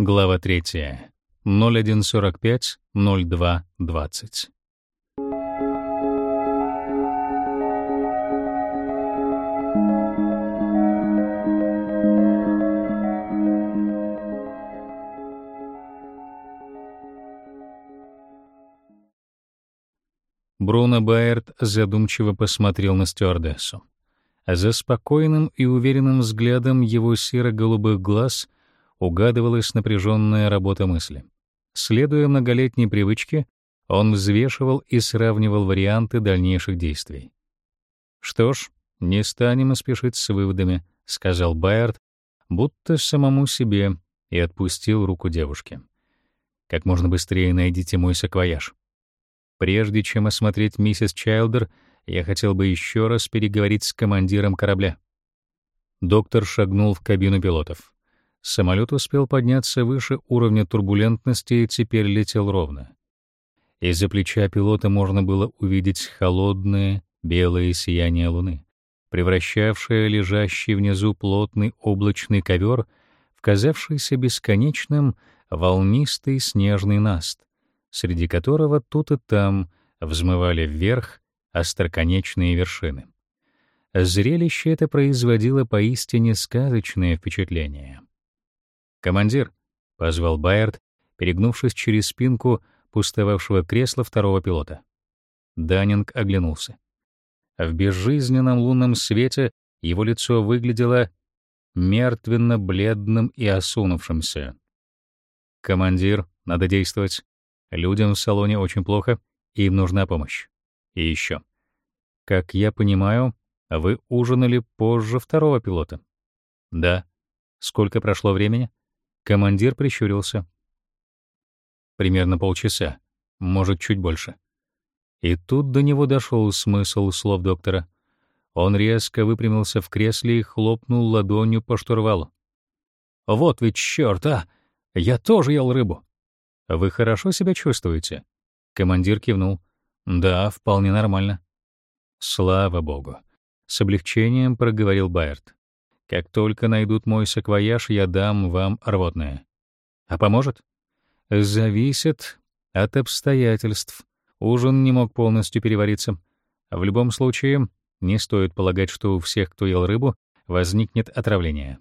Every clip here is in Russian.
Глава 3. 0145 0220. Бруно Байерт задумчиво посмотрел на стюардессу. За спокойным и уверенным взглядом его серо-голубых глаз угадывалась напряженная работа мысли. Следуя многолетней привычке, он взвешивал и сравнивал варианты дальнейших действий. «Что ж, не станем спешить с выводами», — сказал Байерт, будто самому себе, и отпустил руку девушки. «Как можно быстрее найдите мой саквояж. Прежде чем осмотреть миссис Чайлдер, я хотел бы еще раз переговорить с командиром корабля. Доктор шагнул в кабину пилотов. Самолет успел подняться выше уровня турбулентности и теперь летел ровно. Из-за плеча пилота можно было увидеть холодное белое сияние луны, превращавшее лежащий внизу плотный облачный ковер в казавшийся бесконечным волнистый снежный наст среди которого тут и там взмывали вверх остроконечные вершины. Зрелище это производило поистине сказочное впечатление. «Командир», — позвал Байерт, перегнувшись через спинку пустовавшего кресла второго пилота. Даннинг оглянулся. В безжизненном лунном свете его лицо выглядело мертвенно-бледным и осунувшимся. «Командир, надо действовать. Людям в салоне очень плохо, им нужна помощь. И еще. Как я понимаю, вы ужинали позже второго пилота? Да. Сколько прошло времени? Командир прищурился. Примерно полчаса, может, чуть больше. И тут до него дошел смысл слов доктора. Он резко выпрямился в кресле и хлопнул ладонью по штурвалу. «Вот ведь чёрт, а! Я тоже ел рыбу. Вы хорошо себя чувствуете? Командир кивнул. Да, вполне нормально. Слава богу. С облегчением проговорил Байерт. Как только найдут мой саквояж, я дам вам рвотное. А поможет? Зависит от обстоятельств. Ужин не мог полностью перевариться. В любом случае, не стоит полагать, что у всех, кто ел рыбу, возникнет отравление.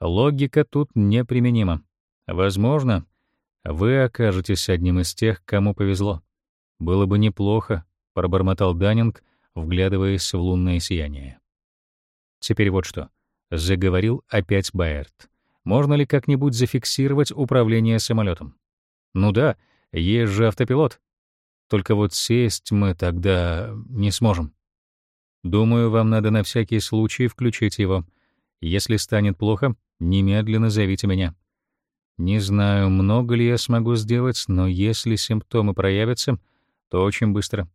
Логика тут неприменима. Возможно, вы окажетесь одним из тех, кому повезло. Было бы неплохо, пробормотал Даннинг, вглядываясь в лунное сияние. Теперь вот что, заговорил опять Байерт. Можно ли как-нибудь зафиксировать управление самолетом? Ну да, есть же автопилот. Только вот сесть мы тогда не сможем. Думаю, вам надо на всякий случай включить его. Если станет плохо, немедленно зовите меня. Не знаю, много ли я смогу сделать, но если симптомы проявятся, то очень быстро.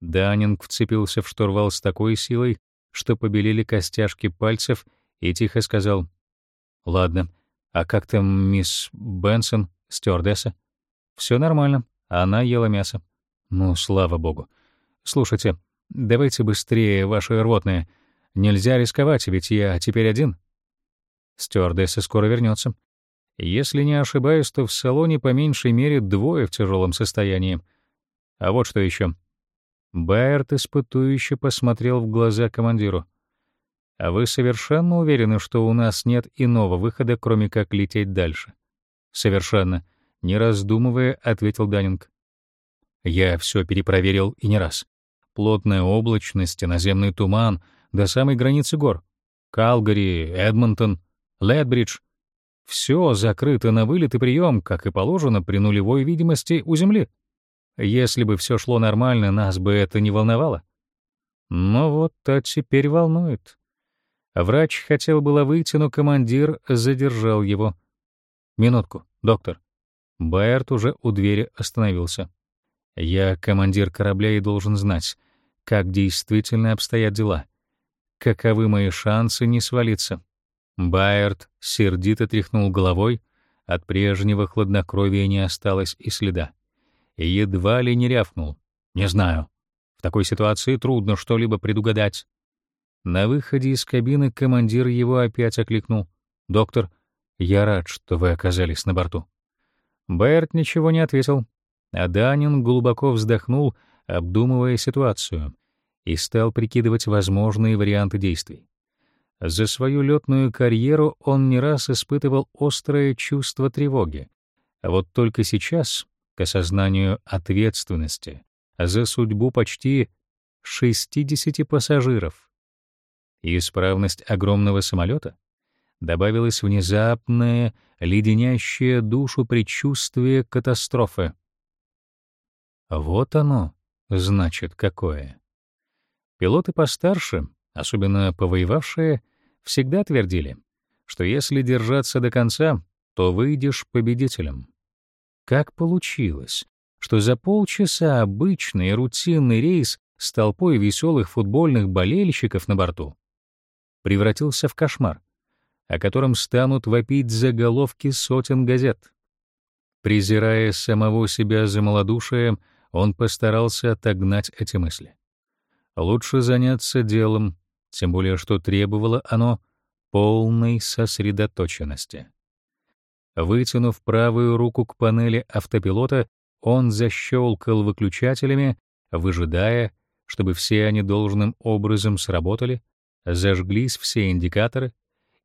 Даннинг вцепился в штурвал с такой силой, что побелели костяшки пальцев, и тихо сказал: "Ладно. А как там мисс Бенсон, стюардесса? Все нормально. Она ела мясо. Ну, слава богу. Слушайте, давайте быстрее ваши рвотные. Нельзя рисковать, ведь я теперь один. Стюардесса скоро вернется. Если не ошибаюсь, то в салоне по меньшей мере двое в тяжелом состоянии. А вот что еще. Байерт испытующе посмотрел в глаза командиру. «А вы совершенно уверены, что у нас нет иного выхода, кроме как лететь дальше?» «Совершенно», — не раздумывая, ответил Даннинг. «Я все перепроверил и не раз. Плотная облачность, наземный туман до самой границы гор. Калгари, Эдмонтон, Ледбридж все закрыто на вылет и прием, как и положено при нулевой видимости у Земли. Если бы все шло нормально, нас бы это не волновало. Но вот а теперь волнует. Врач хотел было выйти, но командир задержал его. «Минутку, доктор». Байерт уже у двери остановился. «Я командир корабля и должен знать, как действительно обстоят дела. Каковы мои шансы не свалиться?» Байерт сердито тряхнул головой, от прежнего хладнокровия не осталось и следа. И едва ли не рявкнул. «Не знаю. В такой ситуации трудно что-либо предугадать». На выходе из кабины командир его опять окликнул. «Доктор, Я рад, что вы оказались на борту. Берт ничего не ответил, а Данин глубоко вздохнул, обдумывая ситуацию, и стал прикидывать возможные варианты действий. За свою летную карьеру он не раз испытывал острое чувство тревоги, а вот только сейчас, к осознанию ответственности за судьбу почти 60 пассажиров и исправность огромного самолета, добавилось внезапное, леденящее душу предчувствие катастрофы. Вот оно, значит, какое. Пилоты постарше, особенно повоевавшие, всегда твердили, что если держаться до конца, то выйдешь победителем. Как получилось, что за полчаса обычный рутинный рейс с толпой веселых футбольных болельщиков на борту превратился в кошмар, о котором станут вопить заголовки сотен газет. Презирая самого себя за малодушие, он постарался отогнать эти мысли. Лучше заняться делом, тем более что требовало оно полной сосредоточенности. Вытянув правую руку к панели автопилота, он защелкал выключателями, выжидая, чтобы все они должным образом сработали, зажглись все индикаторы,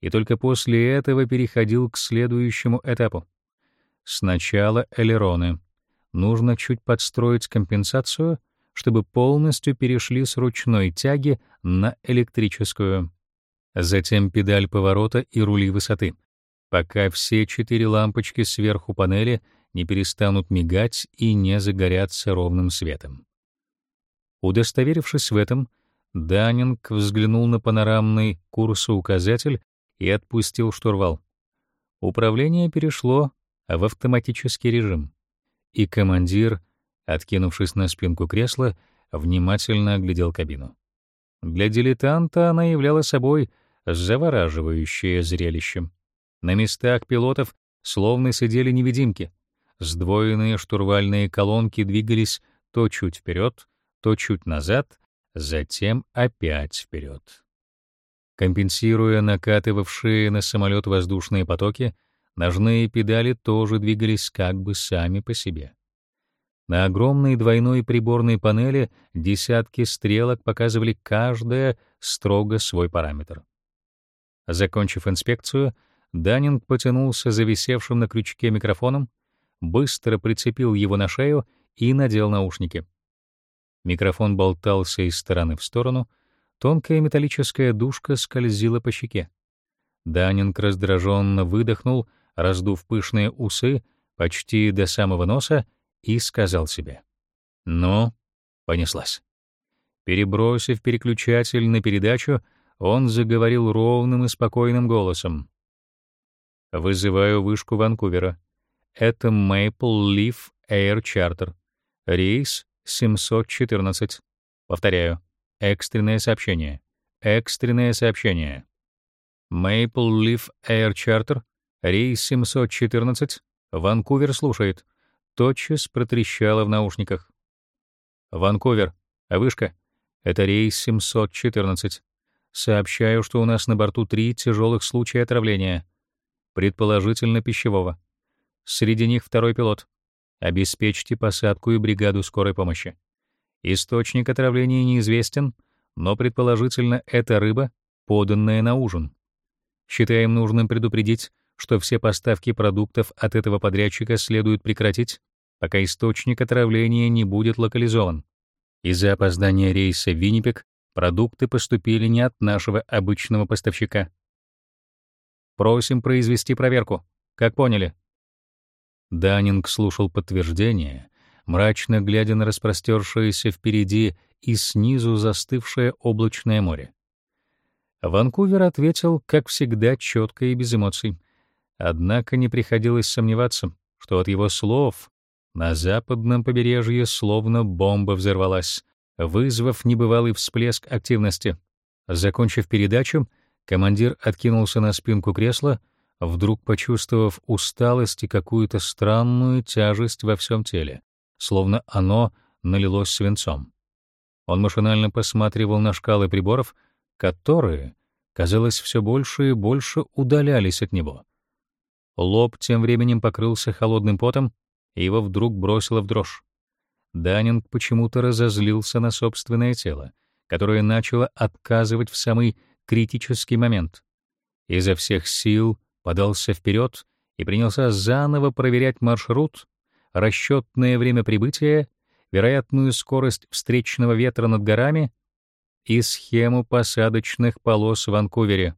и только после этого переходил к следующему этапу. Сначала элероны. Нужно чуть подстроить компенсацию, чтобы полностью перешли с ручной тяги на электрическую. Затем педаль поворота и рули высоты, пока все четыре лампочки сверху панели не перестанут мигать и не загорятся ровным светом. Удостоверившись в этом, Даннинг взглянул на панорамный курсоуказатель и отпустил штурвал. Управление перешло в автоматический режим, и командир, откинувшись на спинку кресла, внимательно оглядел кабину. Для дилетанта она являла собой завораживающее зрелище. На местах пилотов словно сидели невидимки. Сдвоенные штурвальные колонки двигались то чуть вперед, то чуть назад, затем опять вперед. Компенсируя накатывавшие на самолет воздушные потоки, ножные педали тоже двигались как бы сами по себе. На огромной двойной приборной панели десятки стрелок показывали каждая строго свой параметр. Закончив инспекцию, Даннинг потянулся за висевшим на крючке микрофоном, быстро прицепил его на шею и надел наушники. Микрофон болтался из стороны в сторону, тонкая металлическая дужка скользила по щеке. Даннинг раздраженно выдохнул, раздув пышные усы почти до самого носа, и сказал себе: "Ну, понеслась". Перебросив переключатель на передачу, он заговорил ровным и спокойным голосом. «Вызываю вышку Ванкувера. Это Maple Leaf Air Charter. Рейс 714. Повторяю. Экстренное сообщение. Экстренное сообщение. Maple Leaf Air Charter. Рейс 714. Ванкувер слушает. Тотчас протрещало в наушниках. Ванкувер. Вышка. Это рейс 714. Сообщаю, что у нас на борту три тяжелых случая отравления, предположительно пищевого. Среди них второй пилот. Обеспечьте посадку и бригаду скорой помощи. Источник отравления неизвестен, но предположительно это рыба, поданная на ужин. Считаем нужным предупредить, что все поставки продуктов от этого подрядчика следует прекратить, пока источник отравления не будет локализован. Из-за опоздания рейса в Виннипек Продукты поступили не от нашего обычного поставщика. Просим произвести проверку. Как поняли? Даннинг слушал подтверждение, мрачно глядя на распростершееся впереди и снизу застывшее облачное море. Ванкувер ответил, как всегда, четко и без эмоций. Однако не приходилось сомневаться, что от его слов на западном побережье словно бомба взорвалась, вызвав небывалый всплеск активности. Закончив передачу, командир откинулся на спинку кресла, вдруг почувствовав усталость и какую-то странную тяжесть во всем теле, словно оно налилось свинцом. Он машинально посматривал на шкалы приборов, которые, казалось, все больше и больше удалялись от него. Лоб тем временем покрылся холодным потом, и его вдруг бросило в дрожь. Данинг почему-то разозлился на собственное тело, которое начало отказывать в самый критический момент. Изо всех сил подался вперед и принялся заново проверять маршрут, расчетное время прибытия, вероятную скорость встречного ветра над горами и схему посадочных полос в Ванкувере.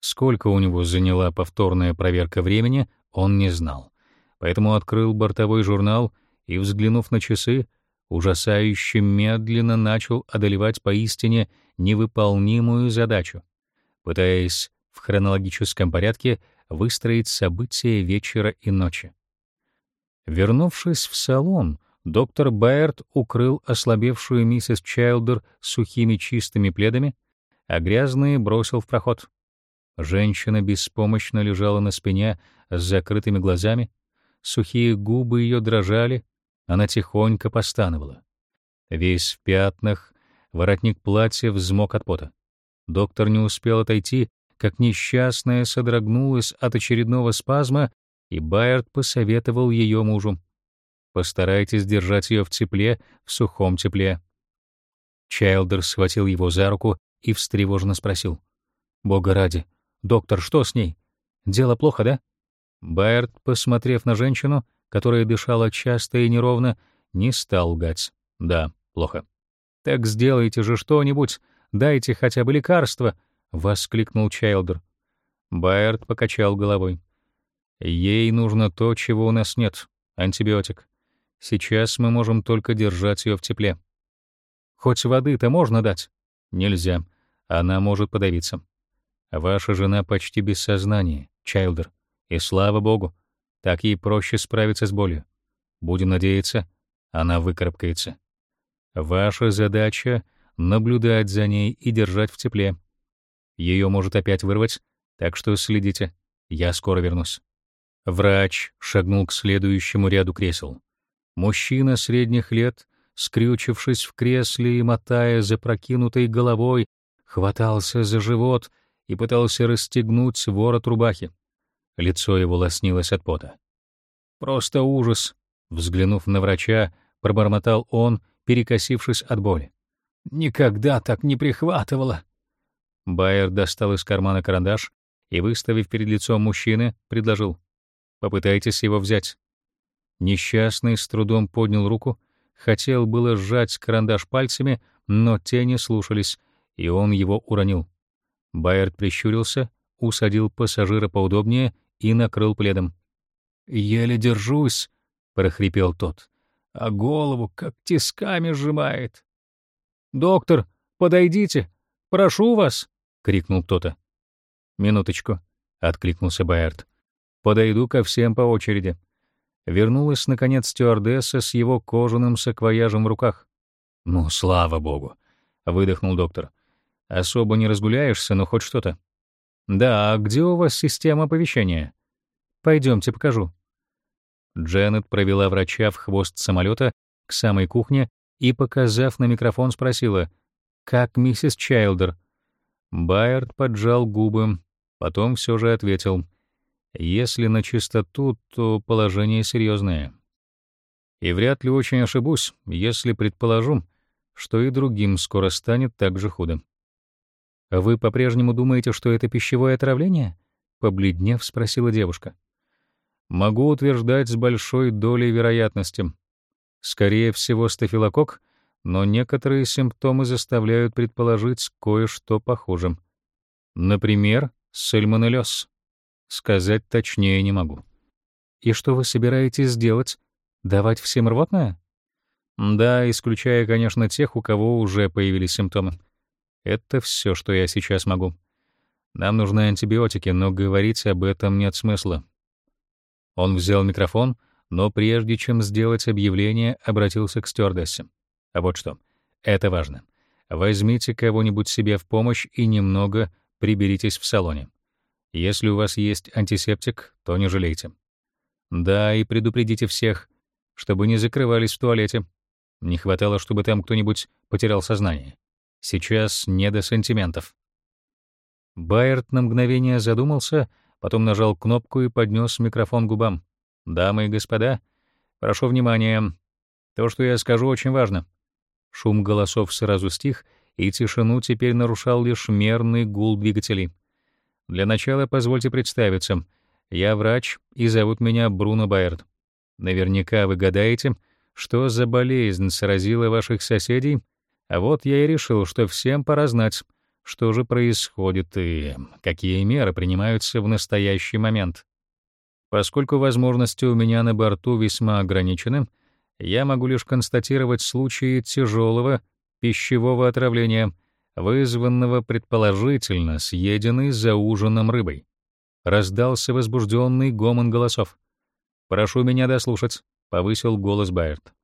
Сколько у него заняла повторная проверка времени, он не знал. Поэтому открыл бортовой журнал и, взглянув на часы, ужасающе медленно начал одолевать поистине невыполнимую задачу, пытаясь в хронологическом порядке выстроить события вечера и ночи. Вернувшись в салон, доктор Байерт укрыл ослабевшую миссис Чайлдер сухими чистыми пледами, а грязные бросил в проход. Женщина беспомощно лежала на спине с закрытыми глазами, сухие губы ее дрожали, она тихонько постановала. Весь в пятнах, воротник платья взмок от пота. Доктор не успел отойти, как несчастная содрогнулась от очередного спазма, и Байерт посоветовал ее мужу. Постарайтесь держать ее в тепле, в сухом тепле. Чайлдер схватил его за руку и встревоженно спросил. «Бога ради, доктор, что с ней? Дело плохо, да?» Байерт, посмотрев на женщину, которая дышала часто и неровно, не стал лгать. «Да, плохо». «Так сделайте же что-нибудь, дайте хотя бы лекарство», — воскликнул Чайлдер. Байерт покачал головой. «Ей нужно то, чего у нас нет — антибиотик. Сейчас мы можем только держать ее в тепле. Хоть воды-то можно дать? Нельзя. Она может подавиться. Ваша жена почти без сознания, Чайлдер. И слава богу, так ей проще справиться с болью. Будем надеяться, она выкарабкается. Ваша задача — наблюдать за ней и держать в тепле. Ее может опять вырвать, так что следите. Я скоро вернусь. Врач шагнул к следующему ряду кресел. Мужчина средних лет, скрючившись в кресле и мотая запрокинутой головой, хватался за живот и пытался расстегнуть ворот рубахи. Лицо его лоснилось от пота. «Просто ужас!» — взглянув на врача, пробормотал он, перекосившись от боли. «Никогда так не прихватывало!» Байер достал из кармана карандаш и, выставив перед лицом мужчины, предложил. «Попытайтесь его взять». Несчастный с трудом поднял руку, хотел было сжать карандаш пальцами, но те не слушались, и он его уронил. Байерд прищурился, усадил пассажира поудобнее и накрыл пледом. «Еле держусь», — прохрипел тот, — «а голову как тисками сжимает». «Доктор, подойдите! Прошу вас!» — крикнул кто-то. «Минуточку», — откликнулся Байерд. «Подойду ко всем по очереди». Вернулась, наконец, стюардесса с его кожаным саквояжем в руках. «Ну, слава богу!» — выдохнул доктор. «Особо не разгуляешься, но хоть что-то». «Да, а где у вас система оповещения?» Пойдемте, покажу». Дженнет провела врача в хвост самолета к самой кухне и, показав на микрофон, спросила, «Как миссис Чайлдер?» Байерд поджал губы, потом все же ответил — если на чистоту, то положение серьезное. И вряд ли очень ошибусь, если предположу, что и другим скоро станет так же худо. «Вы по-прежнему думаете, что это пищевое отравление?» — побледнев спросила девушка. «Могу утверждать с большой долей вероятности. Скорее всего, стафилококк, но некоторые симптомы заставляют предположить кое-что похуже. Например, сальмонеллез. Сказать точнее не могу. И что вы собираетесь сделать? Давать всем рвотное? Да, исключая, конечно, тех, у кого уже появились симптомы. Это все, что я сейчас могу. Нам нужны антибиотики, но говорить об этом нет смысла. Он взял микрофон, но прежде чем сделать объявление, обратился к стюардессе. А вот что. Это важно. Возьмите кого-нибудь себе в помощь и немного приберитесь в салоне. Если у вас есть антисептик, то не жалейте. Да, и предупредите всех, чтобы не закрывались в туалете. Не хватало, чтобы там кто-нибудь потерял сознание. Сейчас не до сантиментов. Байерт на мгновение задумался, потом нажал кнопку и поднес микрофон губам. «Дамы и господа, прошу внимания. То, что я скажу, очень важно». Шум голосов сразу стих, и тишину теперь нарушал лишь мерный гул двигателей. Для начала позвольте представиться. Я врач, и зовут меня Бруно Байерд. Наверняка вы гадаете, что за болезнь сразила ваших соседей, а вот я и решил, что всем пора знать, что же происходит и какие меры принимаются в настоящий момент. Поскольку возможности у меня на борту весьма ограничены, я могу лишь констатировать случаи тяжелого пищевого отравления, вызванного предположительно съеденной за ужином рыбой. Раздался возбужденный гомон голосов. «Прошу меня дослушать», — повысил голос Байерт.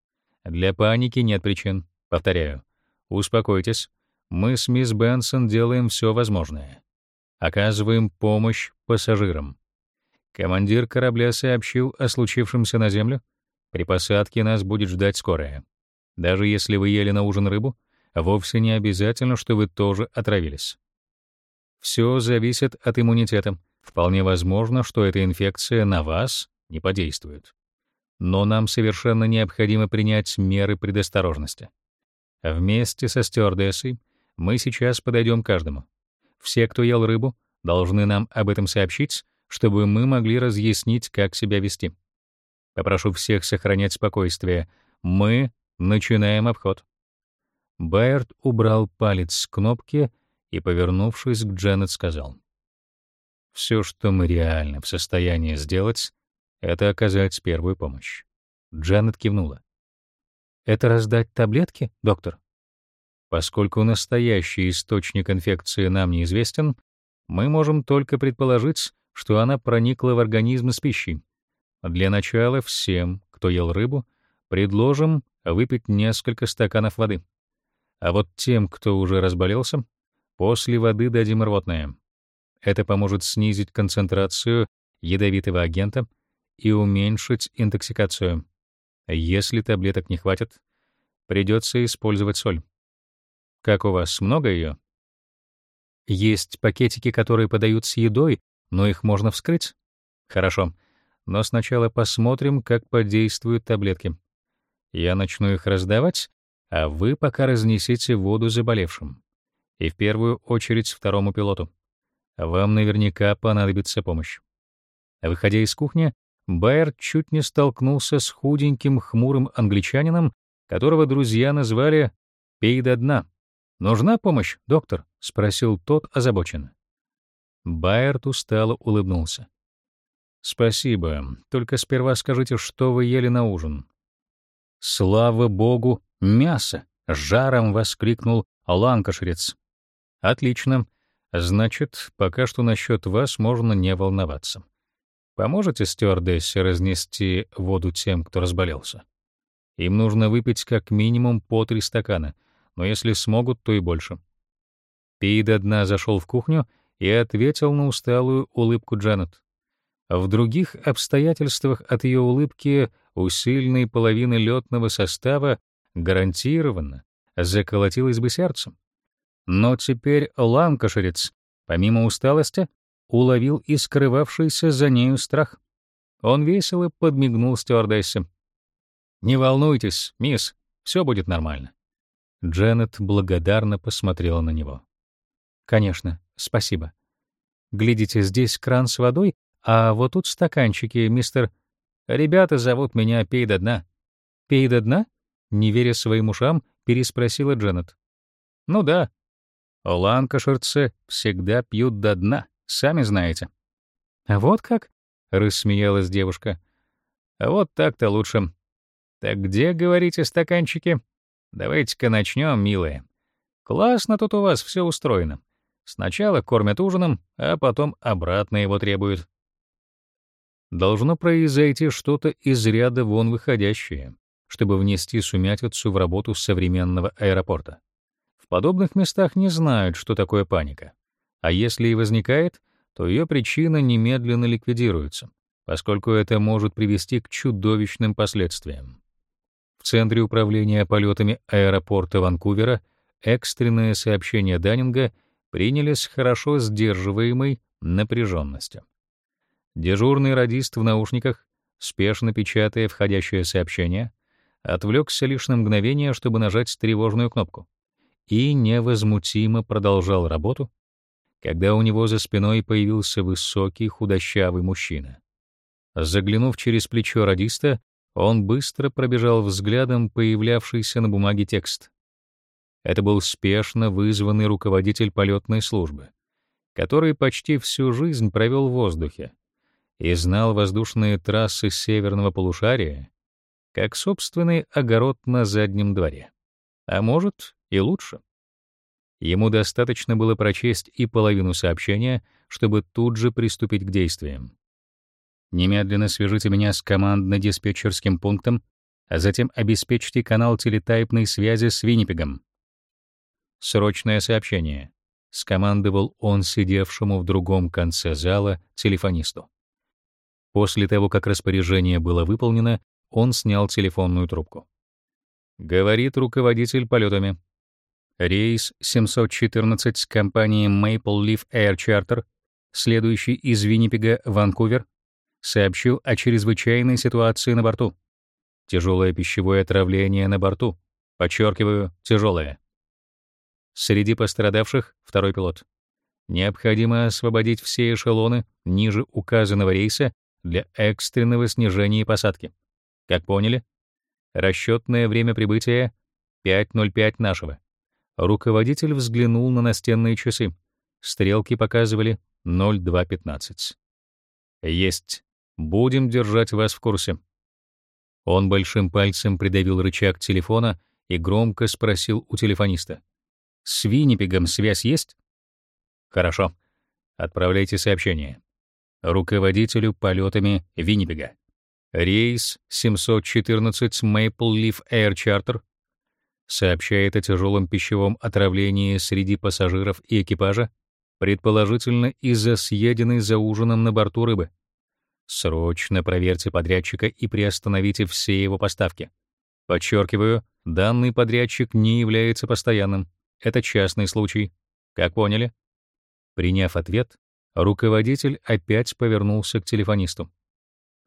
«Для паники нет причин. Повторяю. Успокойтесь. Мы с мисс Бенсон делаем все возможное. Оказываем помощь пассажирам. Командир корабля сообщил о случившемся на землю. При посадке нас будет ждать скорая. Даже если вы ели на ужин рыбу, вовсе не обязательно, что вы тоже отравились. Все зависит от иммунитета. Вполне возможно, что эта инфекция на вас не подействует. Но нам совершенно необходимо принять меры предосторожности. Вместе со стюардессой мы сейчас подойдем каждому. Все, кто ел рыбу, должны нам об этом сообщить, чтобы мы могли разъяснить, как себя вести. Попрошу всех сохранять спокойствие. Мы начинаем обход. Байерд убрал палец с кнопки и, повернувшись к Дженнет, сказал: «Все, что мы реально в состоянии сделать, это оказать первую помощь». Дженнет кивнула. Это раздать таблетки, доктор? Поскольку настоящий источник инфекции нам неизвестен, мы можем только предположить, что она проникла в организм с пищей. Для начала всем, кто ел рыбу, предложим выпить несколько стаканов воды. А вот тем, кто уже разболелся, после воды дадим рвотное. Это поможет снизить концентрацию ядовитого агента и уменьшить интоксикацию. Если таблеток не хватит, придется использовать соль. Как у вас, много ее? Есть пакетики, которые подают с едой, но их можно вскрыть. Хорошо. Но сначала посмотрим, как подействуют таблетки. Я начну их раздавать, а вы пока разнесите воду заболевшим. И в первую очередь второму пилоту. Вам наверняка понадобится помощь. Выходя из кухни, Байер чуть не столкнулся с худеньким, хмурым англичанином, которого друзья назвали «пей до дна». «Нужна помощь, доктор?» — спросил тот озабоченно. Байерт устало улыбнулся. «Спасибо. Только сперва скажите, что вы ели на ужин». «Слава богу, мясо!» — жаром воскликнул ланкашерец. «Отлично. Значит, пока что насчет вас можно не волноваться. Поможете стюардессе разнести воду тем, кто разболелся? Им нужно выпить как минимум по три стакана, но если смогут, то и больше. Пи до дна зашел в кухню и ответил на усталую улыбку Джанет. В других обстоятельствах от ее улыбки у сильной половины летного состава гарантированно заколотилось бы сердцем. Но теперь ланкашерец, помимо усталости, уловил и скрывавшийся за нею страх. Он весело подмигнул стюардессе. «Не волнуйтесь, мисс, все будет нормально». Дженнет благодарно посмотрела на него. «Конечно, спасибо. Глядите, здесь кран с водой, а вот тут стаканчики, мистер... Ребята зовут меня Пей до дна». «Пей до дна?» — не веря своим ушам, переспросила Дженнет. «Ну да. Ланкаширцы всегда пьют до дна». Сами знаете. А вот как? рассмеялась девушка. А вот так-то лучше. Так где, говорите, стаканчики? Давайте-ка начнем, милые. Классно тут у вас все устроено. Сначала кормят ужином, а потом обратно его требуют. Должно произойти что-то из ряда вон выходящее, чтобы внести сумятицу в работу современного аэропорта. В подобных местах не знают, что такое паника. А если и возникает, то ее причина немедленно ликвидируется, поскольку это может привести к чудовищным последствиям. В Центре управления полетами аэропорта Ванкувера экстренное сообщение Даннинга приняли с хорошо сдерживаемой напряженностью. Дежурный радист в наушниках, спешно печатая входящее сообщение, отвлекся лишь на мгновение, чтобы нажать тревожную кнопку, и невозмутимо продолжал работу, когда у него за спиной появился высокий худощавый мужчина. Заглянув через плечо радиста, он быстро пробежал взглядом появлявшийся на бумаге текст. Это был спешно вызванный руководитель полетной службы, который почти всю жизнь провел в воздухе и знал воздушные трассы северного полушария как собственный огород на заднем дворе. А может, и лучше. Ему достаточно было прочесть и половину сообщения, чтобы тут же приступить к действиям. Немедленно свяжите меня с командно-диспетчерским пунктом, а затем обеспечьте канал телетайпной связи с Виннипегом. Срочное сообщение. Скомандовал он сидевшему в другом конце зала телефонисту. После того, как распоряжение было выполнено, он снял телефонную трубку. Говорит руководитель полетами. Рейс 714 с компанией Maple Leaf Air Charter, следующий из Виннипега в Ванкувер, сообщил о чрезвычайной ситуации на борту. Тяжелое пищевое отравление на борту. Подчеркиваю, тяжелое. Среди пострадавших второй пилот. Необходимо освободить все эшелоны ниже указанного рейса для экстренного снижения посадки. Как поняли? Расчетное время прибытия 5.05 нашего. Руководитель взглянул на настенные часы. Стрелки показывали 02.15. Есть. Будем держать вас в курсе. Он большим пальцем придавил рычаг телефона и громко спросил у телефониста: "С Виннипегом связь есть?" "Хорошо. Отправляйте сообщение руководителю полетами Виннипега. Рейс 714 Maple Leaf Air Charter сообщает о тяжелом пищевом отравлении среди пассажиров и экипажа, предположительно из-за съеденной за ужином на борту рыбы. Срочно проверьте подрядчика и приостановите все его поставки. Подчеркиваю, данный подрядчик не является постоянным. Это частный случай. Как поняли? Приняв ответ, руководитель опять повернулся к телефонисту.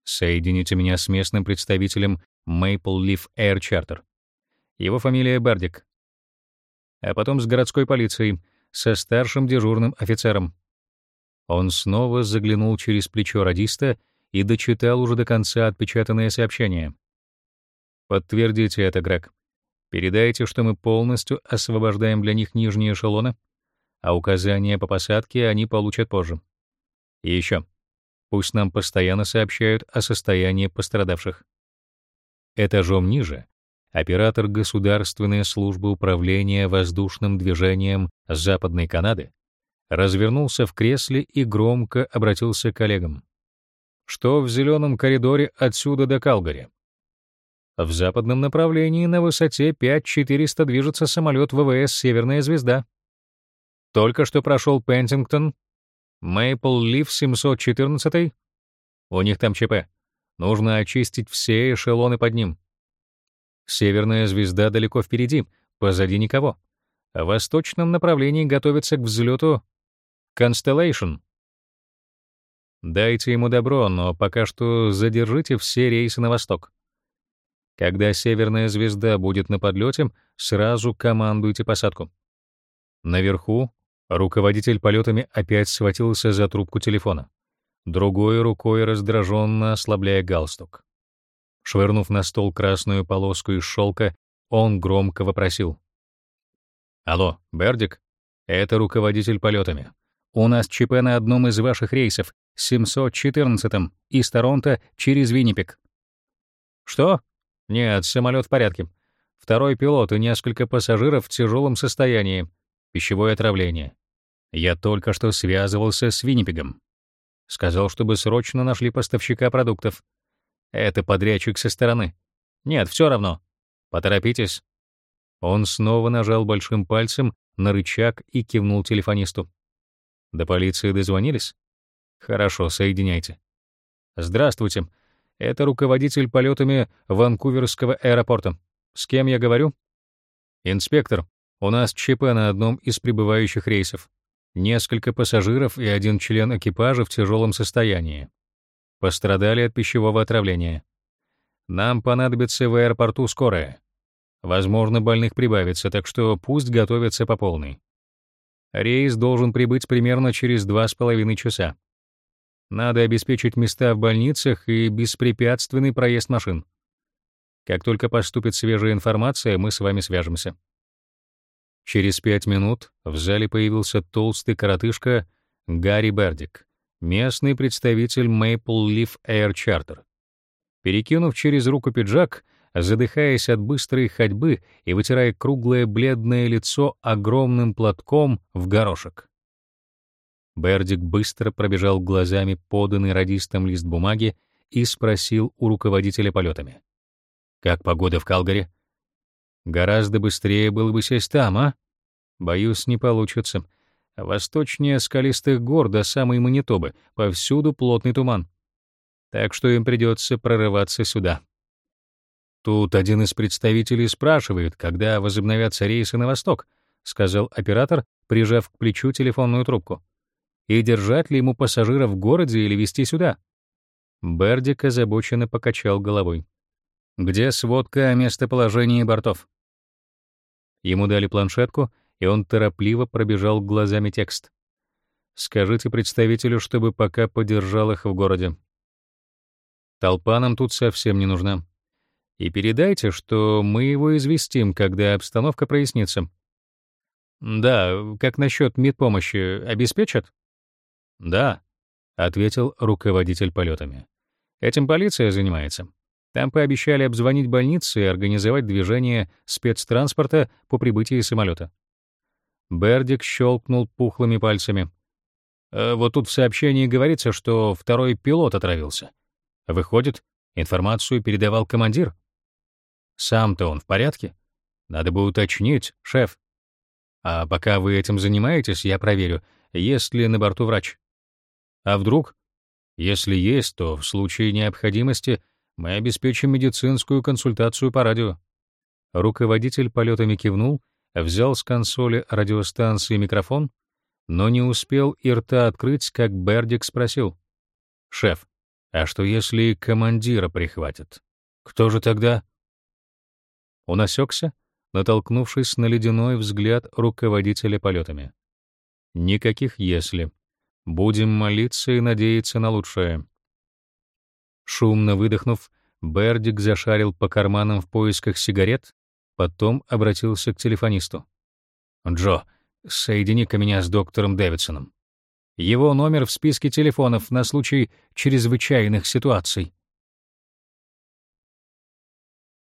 Соедините меня с местным представителем Maple Leaf Air Charter. Его фамилия Бардик. А потом с городской полицией, со старшим дежурным офицером. Он снова заглянул через плечо радиста и дочитал уже до конца отпечатанное сообщение. Подтвердите это, Грег. Передайте, что мы полностью освобождаем для них нижние эшелоны, а указания по посадке они получат позже. И еще. Пусть нам постоянно сообщают о состоянии пострадавших. Этажом ниже оператор Государственной службы управления воздушным движением Западной Канады развернулся в кресле и громко обратился к коллегам. Что в зеленом коридоре отсюда до Калгари? В западном направлении на высоте 5400 движется самолет ВВС «Северная звезда». Только что прошел Пентингтон, Мейпл Лив 714. У них там ЧП. Нужно очистить все эшелоны под ним. Северная звезда далеко впереди, позади никого. В восточном направлении готовится к взлету Constellation. Дайте ему добро, но пока что задержите все рейсы на восток. Когда северная звезда будет на подлете, сразу командуйте посадку. Наверху руководитель полетами опять схватился за трубку телефона, другой рукой раздраженно ослабляя галстук. Швырнув на стол красную полоску из шелка, он громко вопросил. «Алло, Бердик? Это руководитель полетами. У нас ЧП на одном из ваших рейсов, 714-м, из Торонто через Виннипек». «Что?» «Нет, самолет в порядке. Второй пилот и несколько пассажиров в тяжелом состоянии. Пищевое отравление. Я только что связывался с Виннипегом. Сказал, чтобы срочно нашли поставщика продуктов. Это подрядчик со стороны. Нет, все равно. Поторопитесь. Он снова нажал большим пальцем на рычаг и кивнул телефонисту. До полиции дозвонились? Хорошо, соединяйте. Здравствуйте. Это руководитель полетами Ванкуверского аэропорта. С кем я говорю? Инспектор, у нас ЧП на одном из прибывающих рейсов. Несколько пассажиров и один член экипажа в тяжелом состоянии. Пострадали от пищевого отравления. Нам понадобится в аэропорту скорая. Возможно, больных прибавится, так что пусть готовятся по полной. Рейс должен прибыть примерно через два с половиной часа. Надо обеспечить места в больницах и беспрепятственный проезд машин. Как только поступит свежая информация, мы с вами свяжемся. Через пять минут в зале появился толстый коротышка Гарри Бердик, местный представитель Maple Leaf Air Charter. Перекинув через руку пиджак, задыхаясь от быстрой ходьбы и вытирая круглое бледное лицо огромным платком в горошек. Бердик быстро пробежал глазами поданный радистом лист бумаги и спросил у руководителя полетами. Как погода в Калгари? Гораздо быстрее было бы сесть там, а? Боюсь, не получится. Восточнее скалистых гор до самой Манитобы, повсюду плотный туман. Так что им придется прорываться сюда. Тут один из представителей спрашивает, когда возобновятся рейсы на восток, сказал оператор, прижав к плечу телефонную трубку. И держать ли ему пассажиров в городе или везти сюда? Бердик озабоченно покачал головой. Где сводка о местоположении бортов? Ему дали планшетку, и он торопливо пробежал глазами текст. Скажите представителю, чтобы пока подержал их в городе. Толпа нам тут совсем не нужна. И передайте, что мы его известим, когда обстановка прояснится. Да, как насчет медпомощи обеспечат? Да, ответил руководитель полетами. Этим полиция занимается. Там пообещали обзвонить больницы и организовать движение спецтранспорта по прибытии самолета. Бердик щелкнул пухлыми пальцами. «Э, вот тут в сообщении говорится, что второй пилот отравился. Выходит, информацию передавал командир. Сам-то он в порядке? Надо бы уточнить, шеф. А пока вы этим занимаетесь, я проверю, есть ли на борту врач. А вдруг? Если есть, то в случае необходимости мы обеспечим медицинскую консультацию по радио. Руководитель полетами кивнул, взял с консоли радиостанции микрофон, но не успел и рта открыть, как Бердик спросил. «Шеф, а что если командира прихватят? Кто же тогда?» Он осекся, натолкнувшись на ледяной взгляд руководителя полетами. «Никаких «если». Будем молиться и надеяться на лучшее. Шумно выдохнув, Бердик зашарил по карманам в поисках сигарет, потом обратился к телефонисту. «Джо, соедини-ка меня с доктором Дэвидсоном. Его номер в списке телефонов на случай чрезвычайных ситуаций».